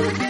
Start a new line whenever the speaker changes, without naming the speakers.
Thank you.